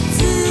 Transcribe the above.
自